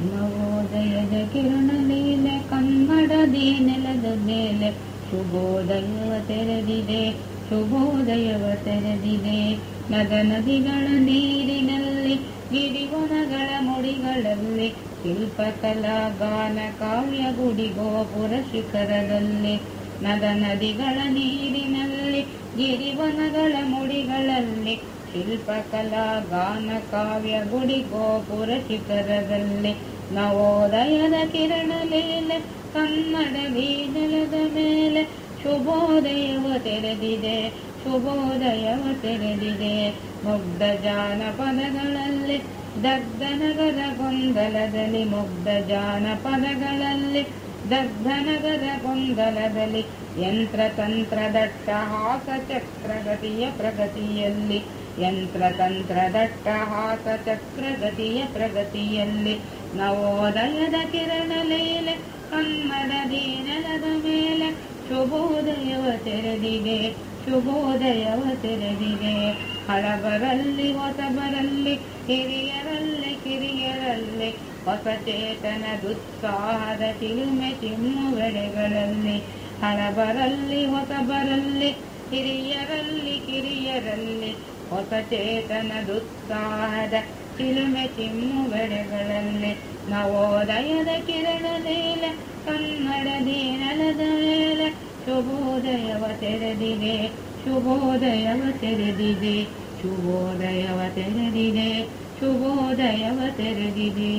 ನವೋದಯದ ಕಿರಣ ನೀನೆ ಕನ್ನಡದಿ ನೆಲದ ಮೇಲೆ, ಶುಭೋದಯವ ತೆರೆದಿದೆ ಶುಭೋದಯವ ತೆರೆದಿದೆ. ನದ ನದಿಗಳ ನೀರಿನಲ್ಲಿ, ಗಿರಿವನಗಳ ಮುಡಿಗಳಲ್ಲಿ, ಶಿಲ್ಪಕಲಾ ಗಾನ ಕಾವ್ಯ ಗುಡಿ ಗೋಪುರ ಶಿಖರದಲ್ಲಿ, ನದ ನದಿಗಳ ನೀರಿನಲ್ಲಿ ಗಿರಿವನಗಳ ಮುಡಿಗಳಲ್ಲಿ, ಶಿಲ್ಪಕಲಾ, ಗಾನ, ಕಾವ್ಯ, ಗುಡಿ, ಗೋಪುರ ಶಿಖರದಲ್ಲಿ. ನವೋದಯದ ಕಿರಣ ಲೀಲೆ ಕನ್ನಡ ನೆಲದ ಮೇಲೆ, ಶುಭೋದಯವ ತೆರೆದಿದೆ ಶುಭೋದಯವ ತೆರೆದಿದೆ. ಮುಗ್ಧ ಜಾನಪದಗಳಲ್ಲಿ ದಗ್ಧ ನಗರ ಗೊಂದಲದಲ್ಲಿ ಮುಗ್ಧ ಜಾನಪದಗಳಲ್ಲಿ. ದಗ್ಧ ನಗರ ಗೊಂದಲದಲ್ಲಿ ಯಂತ್ರತಂತ್ರ ದಟ್ಟ ಹಾಸ ಚಕ್ರಗತಿಯ ಪ್ರಗತಿಯಲ್ಲಿ. ಯಂತ್ರತಂತ್ರ ದಟ್ಟ ಹಾಸ ಚಕ್ರಗತಿಯ ಪ್ರಗತಿಯಲ್ಲಿ ನವೋದಯದ ಕಿರಣ ಲೇಲೆ ಕಮ್ಮದ ದೀನದ ಮೇಲೆ, ಶುಭೋದಯವ ತೆರೆದಿದೆ ಶುಭೋದಯವ ತೆರೆದಿದೆ. ಹಳಬರಲ್ಲಿ ಹೊಸಬರಲ್ಲಿ ಹಿರಿಯರಲ್ಲಿ ಕಿರಿಯರಲ್ಲಿ, ಹೊಸ ಚೇತನ ದುತ್ಸಾಹದ ಚಿಲುಮೆ ಚಿಮ್ಮುವೆಡೆಗಳಲ್ಲಿ ಹಳಬರಲ್ಲಿ ಹೊಸಬರಲ್ಲಿ ಹಿರಿಯರಲ್ಲಿ ಕಿರಿಯರಲ್ಲಿ, ಹೊಸ ಚೇತನ ದುತ್ಸಾಹದ ಚಿಲುಮೆ ಚಿಮ್ಮುವೆಡೆಗಳಲ್ಲಿ ನವೋದಯದ ಕಿರಣ ನೀಲ ನೆಲದ ಮೇಲೆ ಶುಭೋದಯವ ತೆರೆದಿದೆ. ಶುಭೋದಯವ ತೆರೆದಿದೆ ಶುಭೋದಯವ ತೆರೆದಿದೆ ಶುಭೋದಯವ ತೆರೆದಿದೆ